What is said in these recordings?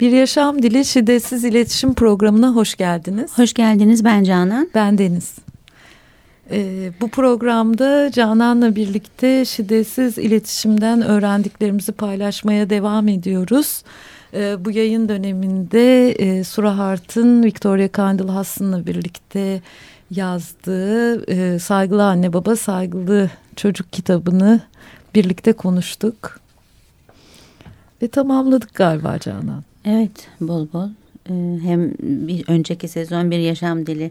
Bir Yaşam Dili Şiddetsiz İletişim Programı'na hoş geldiniz. Hoş geldiniz ben Canan. Ben Deniz. Ee, bu programda Canan'la birlikte şiddetsiz iletişimden öğrendiklerimizi paylaşmaya devam ediyoruz. Ee, bu yayın döneminde e, Sura Hart'ın Victoria Candle Hasson'la birlikte yazdığı e, Saygılı Anne Baba Saygılı Çocuk kitabını birlikte konuştuk. Ve tamamladık galiba Canan. Evet bol bol. Ee, hem bir önceki sezon bir yaşam dili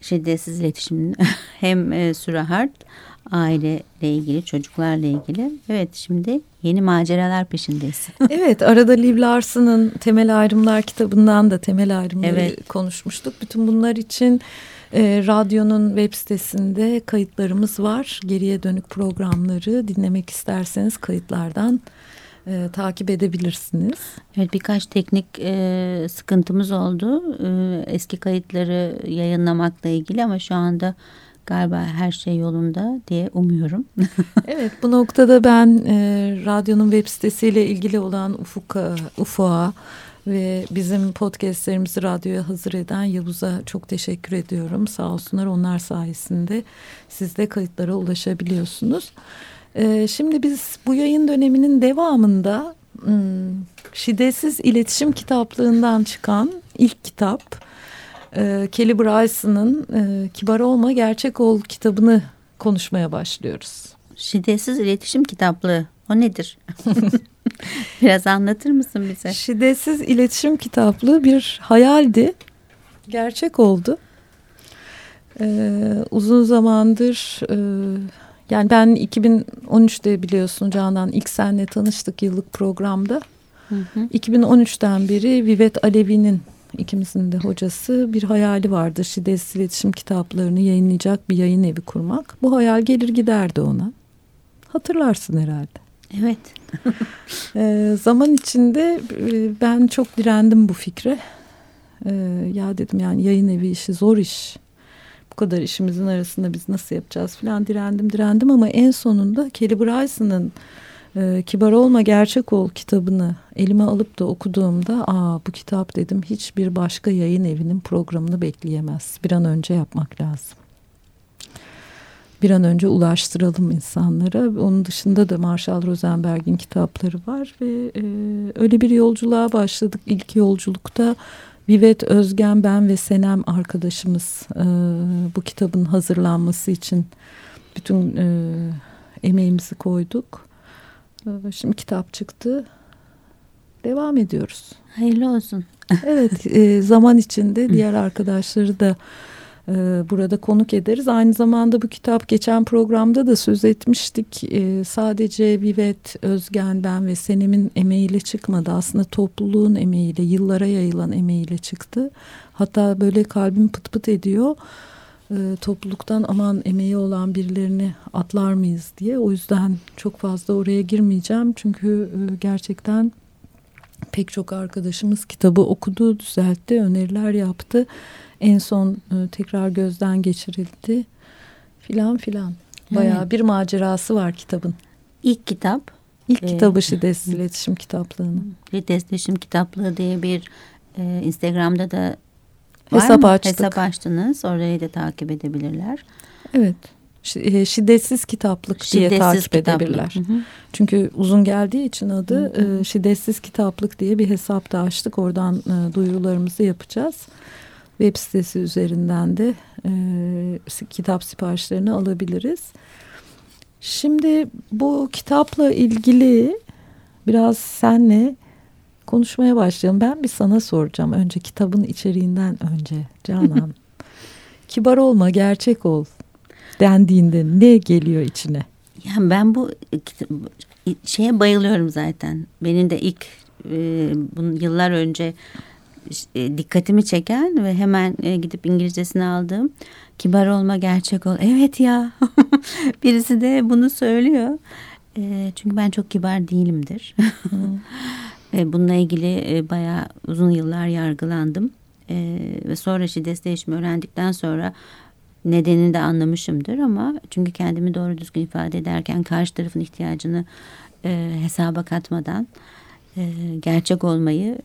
şiddetsiz iletişim hem e, Surahart aileyle ilgili çocuklarla ilgili. Evet şimdi yeni maceralar peşindeyiz. evet arada Liv Larson'ın Temel Ayrımlar kitabından da temel ayrımları evet. konuşmuştuk. Bütün bunlar için e, radyonun web sitesinde kayıtlarımız var. Geriye dönük programları dinlemek isterseniz kayıtlardan e, takip edebilirsiniz. Evet birkaç teknik e, sıkıntımız oldu. E, eski kayıtları yayınlamakla ilgili ama şu anda galiba her şey yolunda diye umuyorum. evet bu noktada ben e, radyonun web sitesiyle ilgili olan Ufuk'a, Ufuk'a ve bizim podcastlerimizi radyoya hazır eden Yavuz'a çok teşekkür ediyorum. Sağ olsunlar onlar sayesinde siz de kayıtlara ulaşabiliyorsunuz. Ee, şimdi biz bu yayın döneminin devamında hmm, Şiddetsiz İletişim Kitaplığından çıkan ilk kitap e, Kelly Bryson'ın e, Kibar Olma Gerçek Ol kitabını konuşmaya başlıyoruz. Şiddetsiz İletişim Kitaplığı o nedir? Biraz anlatır mısın bize? Şiddetsiz İletişim Kitaplığı bir hayaldi. Gerçek oldu. Ee, uzun zamandır e, yani ben 2013'te biliyorsun Canan ilk senle tanıştık yıllık programda. Hı hı. 2013'ten beri Vivet Alevi'nin ikimizin de hocası bir hayali vardı. Şiddetsiz iletişim kitaplarını yayınlayacak bir yayın evi kurmak. Bu hayal gelir giderdi ona. Hatırlarsın herhalde. Evet. e, zaman içinde e, ben çok direndim bu fikre. E, ya dedim yani yayın evi işi zor iş bu kadar işimizin arasında biz nasıl yapacağız falan direndim direndim ama en sonunda Kelly Bryson'ın e, Kibar Olma Gerçek Ol kitabını elime alıp da okuduğumda aa bu kitap dedim hiçbir başka yayın evinin programını bekleyemez. Bir an önce yapmak lazım. Bir an önce ulaştıralım insanlara. Onun dışında da Marshall Rosenberg'in kitapları var ve e, öyle bir yolculuğa başladık. İlk yolculukta Vivet Özgen, ben ve Senem arkadaşımız e, bu kitabın hazırlanması için bütün e, emeğimizi koyduk. E, şimdi kitap çıktı. Devam ediyoruz. Hayırlı olsun. evet, e, zaman içinde diğer arkadaşları da e, burada konuk ederiz. Aynı zamanda bu kitap geçen programda da söz etmiştik. E, sadece Vivet, Özgen, ben ve Senem'in emeğiyle çıkmadı. Aslında topluluğun emeğiyle, yıllara yayılan emeğiyle çıktı. Hatta böyle kalbim pıt pıt ediyor. E, topluluktan aman emeği olan birilerini atlar mıyız diye. O yüzden çok fazla oraya girmeyeceğim. Çünkü e, gerçekten pek çok arkadaşımız kitabı okudu, düzeltti, öneriler yaptı en son e, tekrar gözden geçirildi filan filan. Bayağı evet. bir macerası var kitabın. İlk kitap. İlk e, kitabı Şiddetsiz İletişim Kitaplığı'nın. Şiddetsiz İletişim Kitaplığı diye bir e, Instagram'da da hesap açtık. Hesap açtınız. Orayı da takip edebilirler. Evet. E, şiddetsiz kitaplık şiddetsiz diye takip kitaplık. edebilirler. Hı hı. Çünkü uzun geldiği için adı hı hı. E, şiddetsiz kitaplık diye bir hesap da açtık. Oradan e, duyurularımızı yapacağız web sitesi üzerinden de e, kitap siparişlerini alabiliriz. Şimdi bu kitapla ilgili biraz senle konuşmaya başlayalım. Ben bir sana soracağım önce kitabın içeriğinden önce Canan. Kibar olma, gerçek ol dendiğinde ne geliyor içine? Yani ben bu şeye bayılıyorum zaten. Benim de ilk e, bunu yıllar önce e, dikkatimi çeken ve hemen e, gidip İngilizcesini aldığım kibar olma gerçek ol. Evet ya birisi de bunu söylüyor. E, çünkü ben çok kibar değilimdir. Bununla ilgili bayağı uzun yıllar yargılandım. Ve sonra şiddet değişimi öğrendikten sonra nedenini de anlamışımdır ama çünkü kendimi doğru düzgün ifade ederken karşı tarafın ihtiyacını hesaba katmadan gerçek olmayı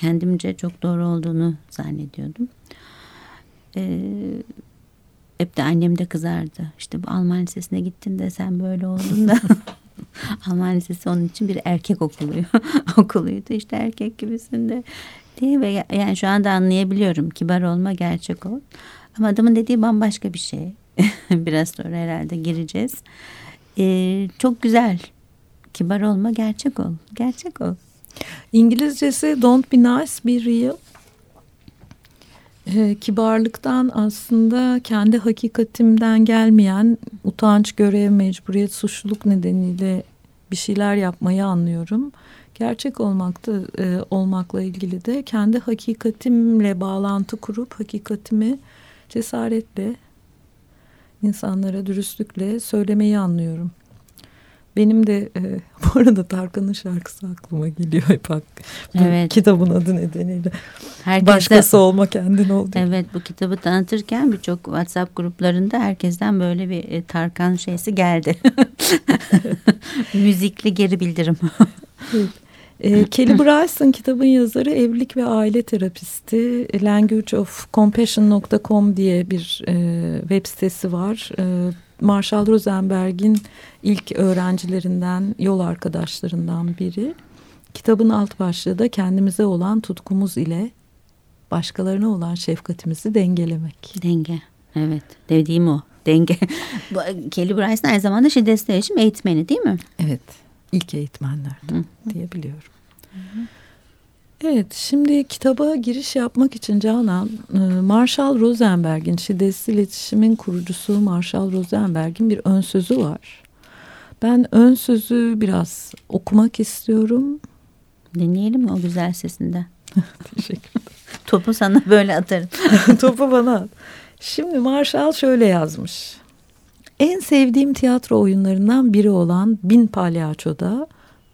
kendimce çok doğru olduğunu zannediyordum. Ee, hep de annem de kızardı. İşte bu Alman Lisesi'ne gittin de sen böyle oldun da. Alman Lisesi onun için bir erkek okulu okuluydu. İşte erkek gibisin de diye ve yani şu anda anlayabiliyorum. Kibar olma gerçek ol. Ama adamın dediği bambaşka bir şey. Biraz sonra herhalde gireceğiz. Ee, çok güzel. Kibar olma gerçek ol. Gerçek ol. İngilizcesi don't be nice be real. Ee, kibarlıktan aslında kendi hakikatimden gelmeyen utanç, görev, mecburiyet, suçluluk nedeniyle bir şeyler yapmayı anlıyorum. Gerçek olmakta e, olmakla ilgili de kendi hakikatimle bağlantı kurup hakikatimi cesaretle insanlara dürüstlükle söylemeyi anlıyorum. Benim de e, bu arada Tarkan'ın şarkısı aklıma geliyor hep bak. Evet. Kitabın adı nedeniyle. Herkes Başkası de, olma kendin ol. Evet bu kitabı tanıtırken birçok WhatsApp gruplarında herkesten böyle bir e, Tarkan şeysi geldi. Müzikli geri bildirim. evet. E, Kelly Bryson kitabın yazarı evlilik ve aile terapisti. languageofcompassion.com diye bir e, web sitesi var. E, Marshall Rosenberg'in ilk öğrencilerinden, yol arkadaşlarından biri. Kitabın alt başlığı da kendimize olan tutkumuz ile başkalarına olan şefkatimizi dengelemek. Denge, evet. Dediğim o. Denge. Kelly Bryson aynı zamanda şiddetsiz iletişim eğitmeni değil mi? Evet. İlk eğitmenlerden diyebiliyorum. Evet, şimdi kitaba giriş yapmak için Canan, e, Marshall Rosenberg'in şiddetsiz iletişimin kurucusu Marshall Rosenberg'in bir ön sözü var. Ben ön sözü biraz okumak istiyorum. Dinleyelim mi o güzel sesinden? Teşekkür ederim. Topu sana böyle atarım. Topu bana at. Şimdi Marshall şöyle yazmış. En sevdiğim tiyatro oyunlarından biri olan Bin Palyaço'da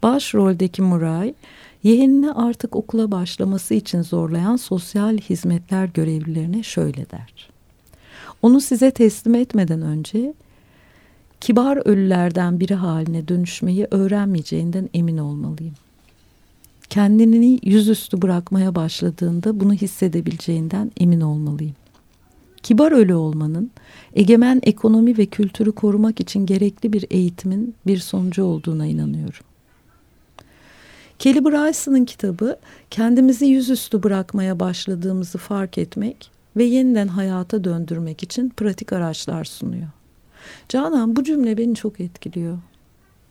başroldeki Muray yeğenini artık okula başlaması için zorlayan sosyal hizmetler görevlilerine şöyle der. Onu size teslim etmeden önce kibar ölülerden biri haline dönüşmeyi öğrenmeyeceğinden emin olmalıyım. Kendini yüzüstü bırakmaya başladığında bunu hissedebileceğinden emin olmalıyım. Kibar ölü olmanın egemen ekonomi ve kültürü korumak için gerekli bir eğitimin bir sonucu olduğuna inanıyorum. Kelly Bryson'ın kitabı kendimizi yüzüstü bırakmaya başladığımızı fark etmek ve yeniden hayata döndürmek için pratik araçlar sunuyor. Canan bu cümle beni çok etkiliyor.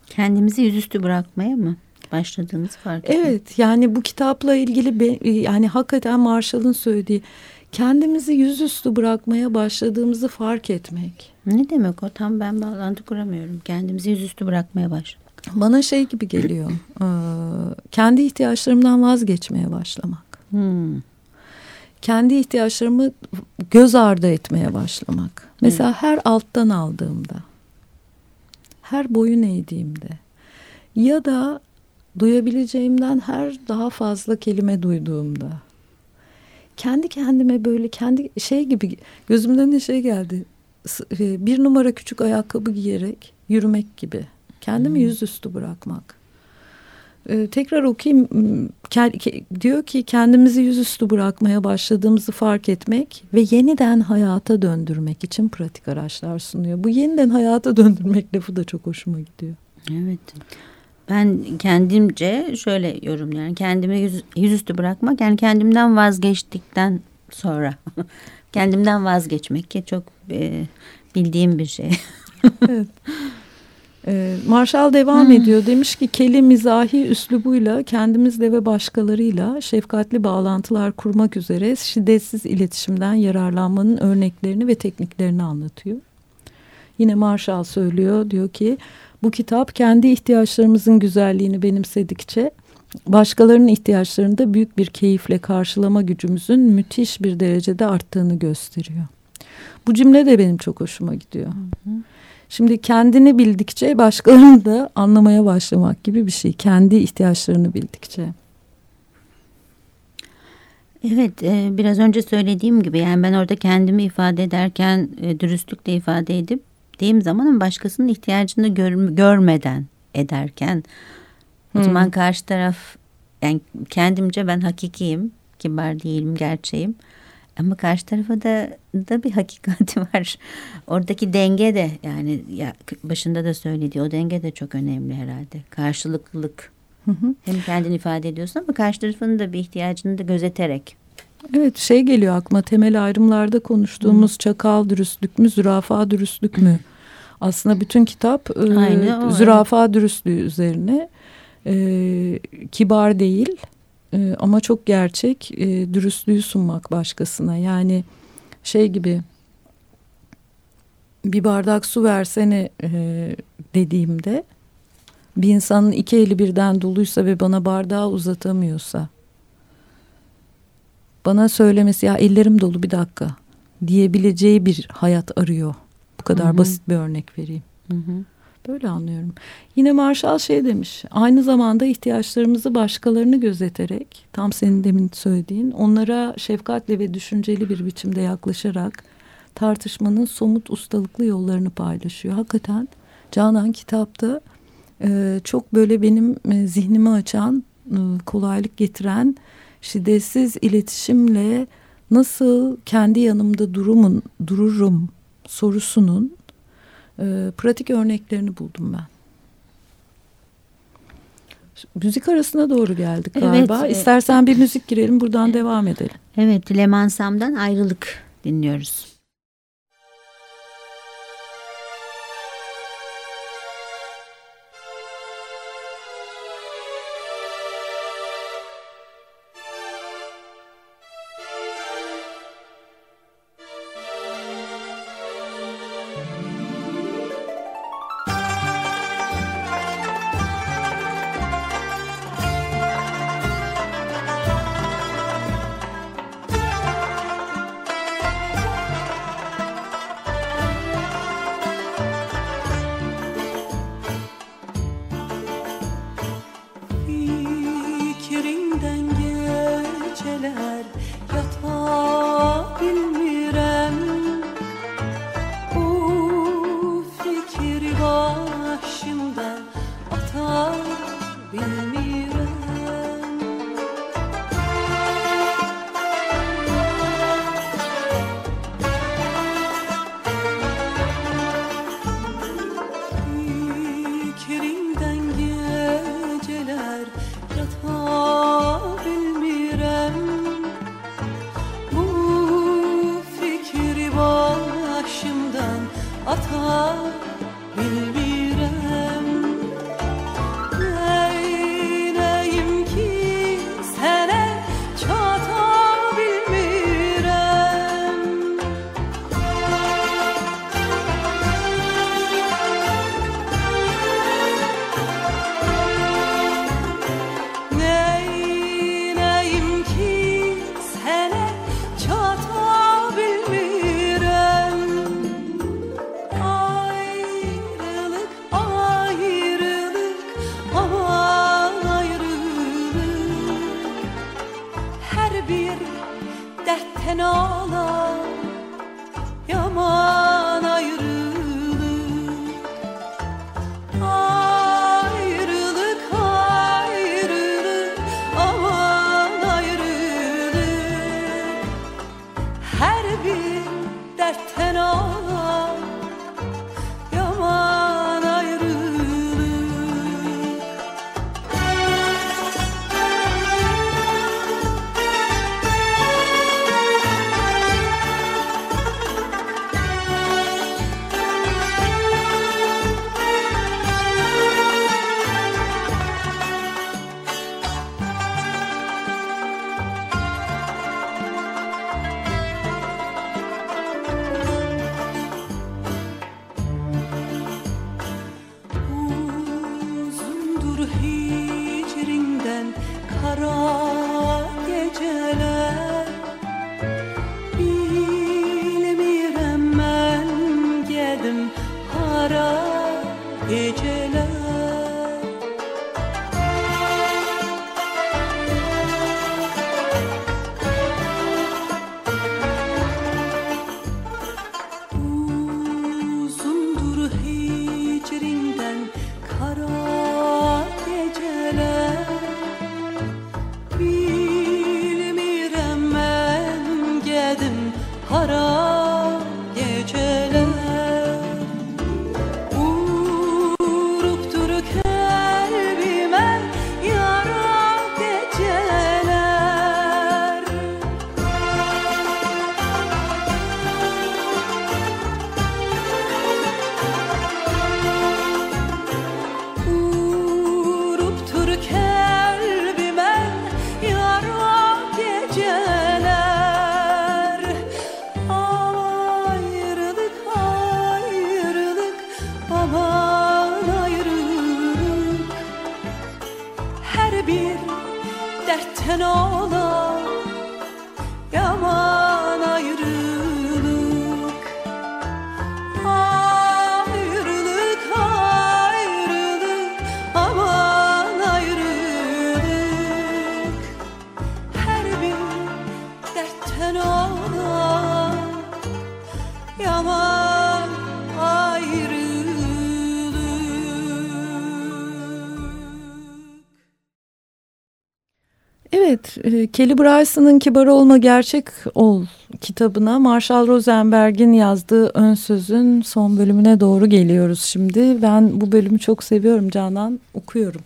Kendimizi yüzüstü bırakmaya mı başladığımız fark etmek? Evet yani bu kitapla ilgili yani hakikaten Marshall'ın söylediği kendimizi yüzüstü bırakmaya başladığımızı fark etmek. Ne demek o tam ben bağlantı kuramıyorum. Kendimizi yüzüstü bırakmaya baş. Bana şey gibi geliyor. E, kendi ihtiyaçlarımdan vazgeçmeye başlamak. Hmm. Kendi ihtiyaçlarımı göz ardı etmeye başlamak. Mesela hmm. her alttan aldığımda, her boyun eğdiğimde ya da duyabileceğimden her daha fazla kelime duyduğumda kendi kendime böyle kendi şey gibi gözümden ne şey geldi e, bir numara küçük ayakkabı giyerek yürümek gibi Kendimi hmm. yüzüstü bırakmak. Ee, tekrar okuyayım. Diyor ki kendimizi yüzüstü bırakmaya başladığımızı fark etmek ve yeniden hayata döndürmek için pratik araçlar sunuyor. Bu yeniden hayata döndürmek lafı da çok hoşuma gidiyor. Evet. Ben kendimce şöyle yorumluyorum. Kendimi yüz, yüzüstü bırakmak yani kendimden vazgeçtikten sonra. kendimden vazgeçmek ki çok e, bildiğim bir şey. evet. Ee, Marshall devam hmm. ediyor. Demiş ki Kelly mizahi üslubuyla kendimizle ve başkalarıyla şefkatli bağlantılar kurmak üzere şiddetsiz iletişimden yararlanmanın örneklerini ve tekniklerini anlatıyor. Yine Marshall söylüyor diyor ki bu kitap kendi ihtiyaçlarımızın güzelliğini benimsedikçe başkalarının ihtiyaçlarını da büyük bir keyifle karşılama gücümüzün müthiş bir derecede arttığını gösteriyor. Bu cümle de benim çok hoşuma gidiyor. Hı hı. Şimdi kendini bildikçe başkalarını da anlamaya başlamak gibi bir şey. Kendi ihtiyaçlarını bildikçe. Evet e, biraz önce söylediğim gibi yani ben orada kendimi ifade ederken e, dürüstlükle ifade edip dediğim zaman başkasının ihtiyacını gör, görmeden ederken o hmm. zaman karşı taraf yani kendimce ben hakikiyim. Kibar değilim, gerçeğim. Ama karşı tarafa da, da bir hakikati var. Oradaki denge de yani ya başında da söylediği o denge de çok önemli herhalde. Karşılıklılık. Hem kendini ifade ediyorsun ama karşı tarafın da bir ihtiyacını da gözeterek. Evet şey geliyor aklıma temel ayrımlarda konuştuğumuz hı. çakal dürüstlük mü zürafa dürüstlük mü? Aslında bütün kitap e, zürafa dürüstlüğü üzerine e, kibar değil e, ama çok gerçek e, dürüstlüğü sunmak başkasına. Yani şey gibi bir bardak su versene e, dediğimde bir insanın iki eli birden doluysa ve bana bardağı uzatamıyorsa bana söylemesi ya ellerim dolu bir dakika diyebileceği bir hayat arıyor. Bu kadar hı hı. basit bir örnek vereyim. Hı hı. Böyle anlıyorum. Yine Marshall şey demiş. Aynı zamanda ihtiyaçlarımızı başkalarını gözeterek tam senin demin söylediğin onlara şefkatle ve düşünceli bir biçimde yaklaşarak tartışmanın somut ustalıklı yollarını paylaşıyor. Hakikaten Canan kitapta e, çok böyle benim e, zihnimi açan, e, kolaylık getiren şiddetsiz iletişimle nasıl kendi yanımda durumun dururum sorusunun e, pratik örneklerini buldum ben. Müzik arasına doğru geldik galiba. Evet, İstersen bir müzik girelim buradan devam edelim. Evet Lemansam'dan ayrılık dinliyoruz. Evet, e, Kelly Bryson'ın Kibar Olma Gerçek Ol kitabına Marshall Rosenberg'in yazdığı ön sözün son bölümüne doğru geliyoruz şimdi. Ben bu bölümü çok seviyorum Canan, okuyorum.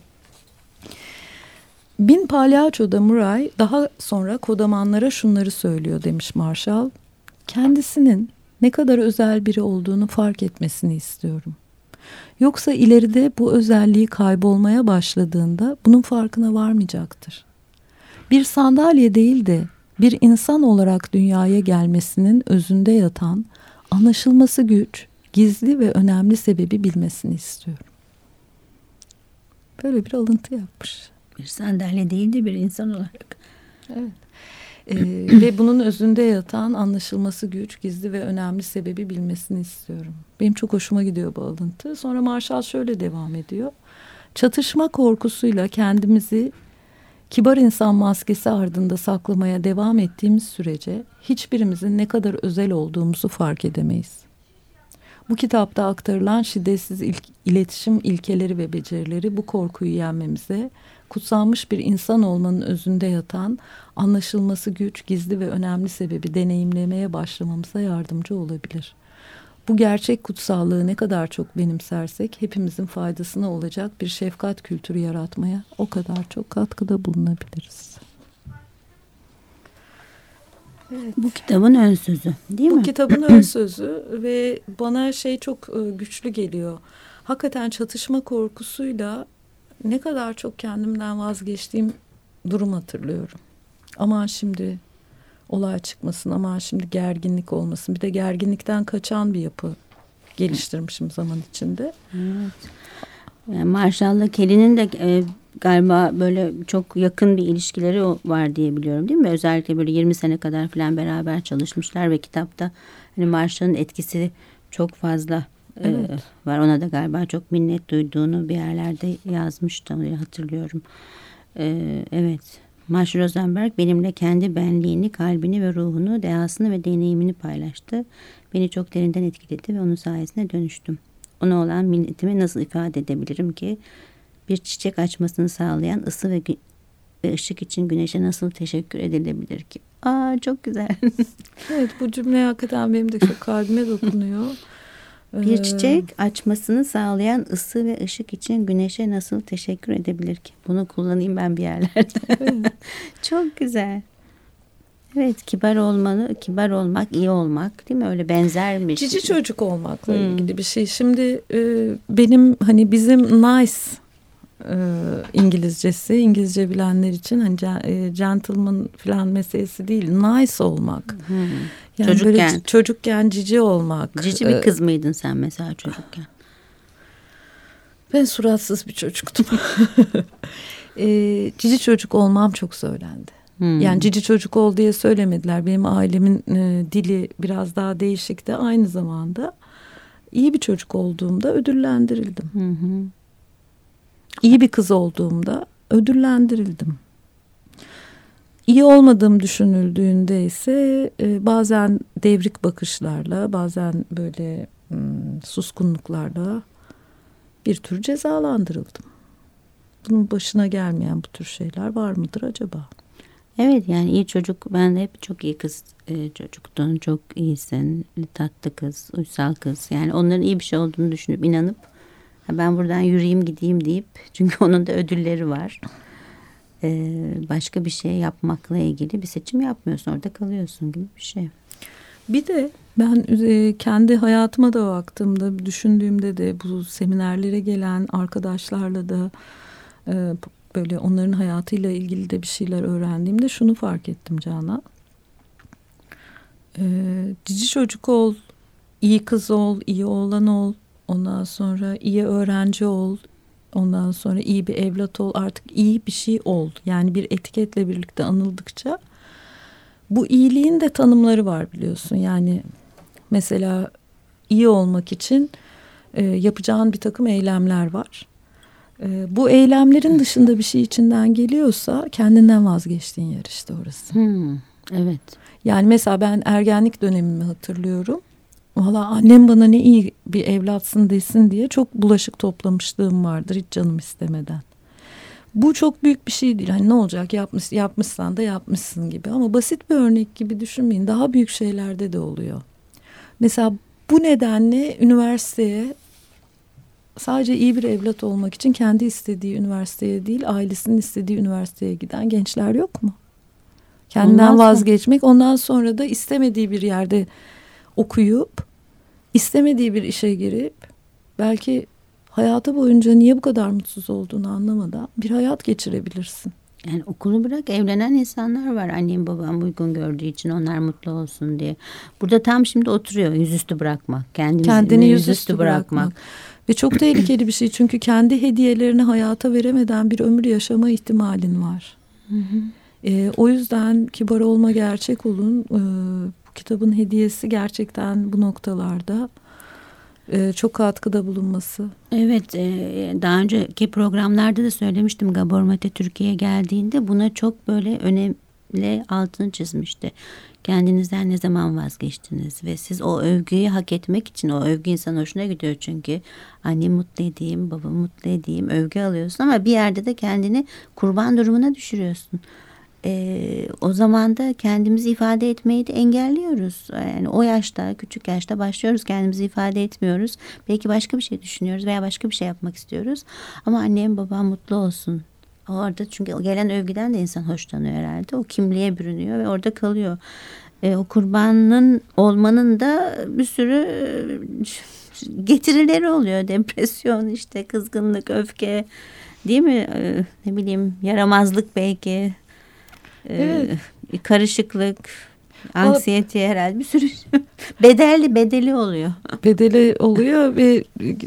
Bin Palyaço'da Murray daha sonra kodamanlara şunları söylüyor demiş Marshall. Kendisinin ne kadar özel biri olduğunu fark etmesini istiyorum. Yoksa ileride bu özelliği kaybolmaya başladığında bunun farkına varmayacaktır bir sandalye değil de bir insan olarak dünyaya gelmesinin özünde yatan anlaşılması güç, gizli ve önemli sebebi bilmesini istiyorum. Böyle bir alıntı yapmış. Bir sandalye değil de bir insan olarak. Evet. Ee, ve bunun özünde yatan anlaşılması güç, gizli ve önemli sebebi bilmesini istiyorum. Benim çok hoşuma gidiyor bu alıntı. Sonra Marshall şöyle devam ediyor. Çatışma korkusuyla kendimizi kibar insan maskesi ardında saklamaya devam ettiğimiz sürece hiçbirimizin ne kadar özel olduğumuzu fark edemeyiz. Bu kitapta aktarılan şiddetsiz ilk, iletişim ilkeleri ve becerileri bu korkuyu yenmemize, kutsanmış bir insan olmanın özünde yatan, anlaşılması güç, gizli ve önemli sebebi deneyimlemeye başlamamıza yardımcı olabilir. Bu gerçek kutsallığı ne kadar çok benimsersek hepimizin faydasına olacak bir şefkat kültürü yaratmaya o kadar çok katkıda bulunabiliriz. Evet. Bu kitabın ön sözü değil Bu mi? Bu kitabın ön sözü ve bana şey çok e, güçlü geliyor. Hakikaten çatışma korkusuyla ne kadar çok kendimden vazgeçtiğim durum hatırlıyorum. Aman şimdi olay çıkmasın ama şimdi gerginlik olmasın. Bir de gerginlikten kaçan bir yapı geliştirmişim zaman içinde. Evet. Yani Marshall'la Kelly'nin de e, galiba böyle çok yakın bir ilişkileri var diye biliyorum değil mi? Özellikle böyle 20 sene kadar falan beraber çalışmışlar ve kitapta hani Marshall'ın etkisi çok fazla e, evet. e, var. Ona da galiba çok minnet duyduğunu bir yerlerde yazmıştı hatırlıyorum. E, evet. Marsh Rosenberg benimle kendi benliğini, kalbini ve ruhunu, dehasını ve deneyimini paylaştı. Beni çok derinden etkiledi ve onun sayesinde dönüştüm. Ona olan minnetimi nasıl ifade edebilirim ki? Bir çiçek açmasını sağlayan ısı ve, ve ışık için güneşe nasıl teşekkür edilebilir ki? Aa çok güzel. evet bu cümle hakikaten benim de çok kalbime dokunuyor. Bir ee, çiçek açmasını sağlayan ısı ve ışık için güneşe nasıl teşekkür edebilir ki? Bunu kullanayım ben bir yerlerde. Çok güzel. Evet kibar olmalı, kibar olmak, iyi olmak değil mi? Öyle benzermiş. Cici çocuk olmakla hmm. ilgili bir şey. Şimdi e, benim hani bizim nice e, İngilizcesi İngilizce bilenler için hani e, gentleman falan meselesi değil nice olmak. Hmm. Yani çocukken. Böyle çocukken cici olmak. Cici bir e, kız mıydın sen mesela çocukken? Ben suratsız bir çocuktum. e, cici çocuk olmam çok söylendi. Hmm. Yani cici çocuk ol diye söylemediler. Benim ailemin e, dili biraz daha değişikti. Aynı zamanda iyi bir çocuk olduğumda ödüllendirildim. Hmm. İyi bir kız olduğumda ödüllendirildim. İyi olmadığım düşünüldüğünde ise e, bazen devrik bakışlarla, bazen böyle suskunluklarla bir tür cezalandırıldım. Bunun başına gelmeyen bu tür şeyler var mıdır acaba? Evet yani iyi çocuk ben de hep çok iyi kız e, çocuktun çok iyisin tatlı kız uysal kız yani onların iyi bir şey olduğunu düşünüp inanıp ben buradan yürüyeyim gideyim deyip çünkü onun da ödülleri var e, başka bir şey yapmakla ilgili bir seçim yapmıyorsun orada kalıyorsun gibi bir şey. Bir de ben e, kendi hayatıma da baktığımda düşündüğümde de bu seminerlere gelen arkadaşlarla da e, böyle onların hayatıyla ilgili de bir şeyler öğrendiğimde şunu fark ettim Cana. E, cici çocuk ol, iyi kız ol, iyi oğlan ol, ondan sonra iyi öğrenci ol, Ondan sonra iyi bir evlat ol artık iyi bir şey ol. Yani bir etiketle birlikte anıldıkça bu iyiliğin de tanımları var biliyorsun. Yani mesela iyi olmak için e, yapacağın bir takım eylemler var. E, bu eylemlerin dışında bir şey içinden geliyorsa kendinden vazgeçtiğin yer işte orası. Hmm, evet. Yani mesela ben ergenlik dönemimi hatırlıyorum. Valla annem bana ne iyi bir evlatsın desin diye çok bulaşık toplamışlığım vardır hiç canım istemeden. Bu çok büyük bir şey değil. Hani ne olacak yapmış, yapmışsan da yapmışsın gibi. Ama basit bir örnek gibi düşünmeyin. Daha büyük şeylerde de oluyor. Mesela bu nedenle üniversiteye sadece iyi bir evlat olmak için kendi istediği üniversiteye değil ailesinin istediği üniversiteye giden gençler yok mu? Kendinden ondan vazgeçmek ondan sonra da istemediği bir yerde okuyup istemediği bir işe girip belki hayatı boyunca niye bu kadar mutsuz olduğunu anlamadan bir hayat geçirebilirsin. Yani okulu bırak evlenen insanlar var. Annem babam uygun gördüğü için onlar mutlu olsun diye. Burada tam şimdi oturuyor yüzüstü bırakmak. Kendini, Kendini yüzüstü, yüzüstü bırakmak. bırakmak. Ve çok tehlikeli bir şey çünkü kendi hediyelerini hayata veremeden bir ömür yaşama ihtimalin var. Hı hı. E, o yüzden kibar olma gerçek olun. E, kitabın hediyesi gerçekten bu noktalarda e, çok katkıda bulunması. Evet e, daha önceki programlarda da söylemiştim Gabor Mate Türkiye'ye geldiğinde buna çok böyle önemli altını çizmişti. Kendinizden ne zaman vazgeçtiniz ve siz o övgüyü hak etmek için o övgü insan hoşuna gidiyor çünkü annemi mutlu edeyim babamı mutlu edeyim övgü alıyorsun ama bir yerde de kendini kurban durumuna düşürüyorsun e, o zaman da kendimizi ifade etmeyi de engelliyoruz. Yani o yaşta, küçük yaşta başlıyoruz kendimizi ifade etmiyoruz. Belki başka bir şey düşünüyoruz veya başka bir şey yapmak istiyoruz. Ama annem babam mutlu olsun. Orada çünkü gelen övgüden de insan hoşlanıyor herhalde. O kimliğe bürünüyor ve orada kalıyor. E, o kurbanın olmanın da bir sürü e, getirileri oluyor. Depresyon işte kızgınlık, öfke değil mi? E, ne bileyim yaramazlık belki evet. e, karışıklık, anksiyete herhalde bir sürü bedelli bedeli oluyor. Bedeli oluyor ve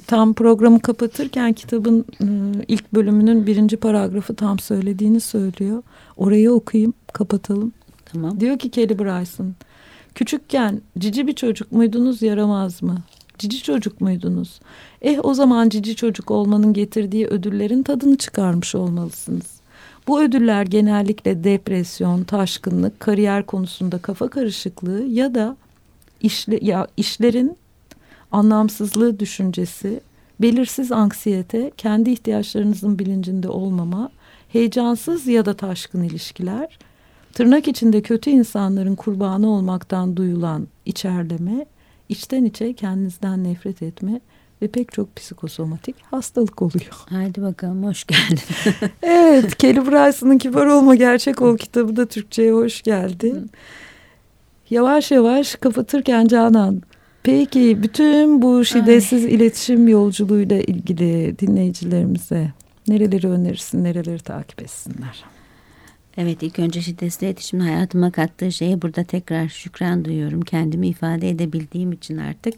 tam programı kapatırken kitabın e, ilk bölümünün birinci paragrafı tam söylediğini söylüyor. Orayı okuyayım kapatalım. Tamam. Diyor ki Kelly Bryson küçükken cici bir çocuk muydunuz yaramaz mı? Cici çocuk muydunuz? Eh o zaman cici çocuk olmanın getirdiği ödüllerin tadını çıkarmış olmalısınız. Bu ödüller genellikle depresyon, taşkınlık, kariyer konusunda kafa karışıklığı ya da işle, ya işlerin anlamsızlığı düşüncesi, belirsiz anksiyete, kendi ihtiyaçlarınızın bilincinde olmama, heyecansız ya da taşkın ilişkiler, tırnak içinde kötü insanların kurbanı olmaktan duyulan içerleme, içten içe kendinizden nefret etme ve pek çok psikosomatik hastalık oluyor. Haydi bakalım hoş geldin. evet Kelly Bryson'ın Kibar Olma Gerçek Ol kitabı da Türkçe'ye hoş geldi. Yavaş yavaş kapatırken Canan peki bütün bu şiddetsiz Ay. iletişim yolculuğuyla ilgili dinleyicilerimize nereleri önerirsin nereleri takip etsinler? Evet ilk önce şiddetli iletişimin hayatıma kattığı şeye burada tekrar şükran duyuyorum. Kendimi ifade edebildiğim için artık.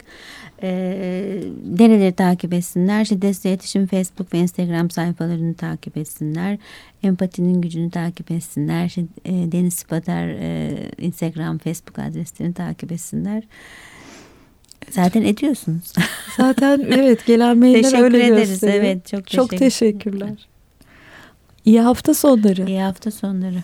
Ee, nereleri takip etsinler? Şiddetli iletişim Facebook ve Instagram sayfalarını takip etsinler. Empatinin gücünü takip etsinler. E, Deniz Spatar e, Instagram, Facebook adreslerini takip etsinler. Zaten ediyorsunuz. Zaten evet gelen mailler öyle ederiz. gösteriyor. Evet çok, çok teşekkürler. İyi hafta sonları. İyi hafta sonları.